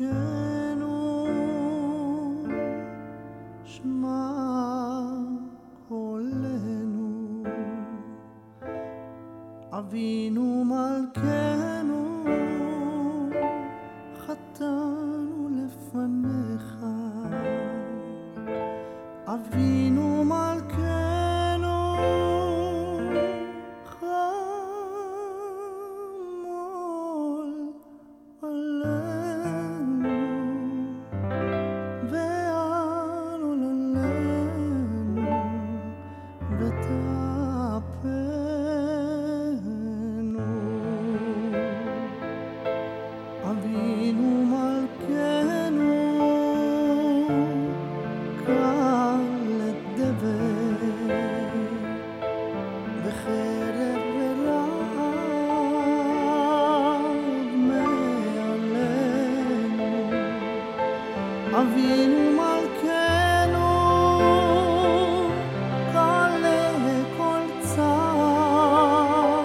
מלכנו, שמע קולנו, אבינו מלכנו, חטאנו לפניך, אבינו מלכנו, קלה כל צער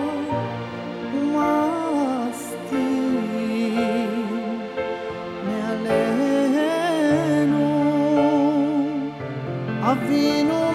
ומסתיר מעלינו. אבינו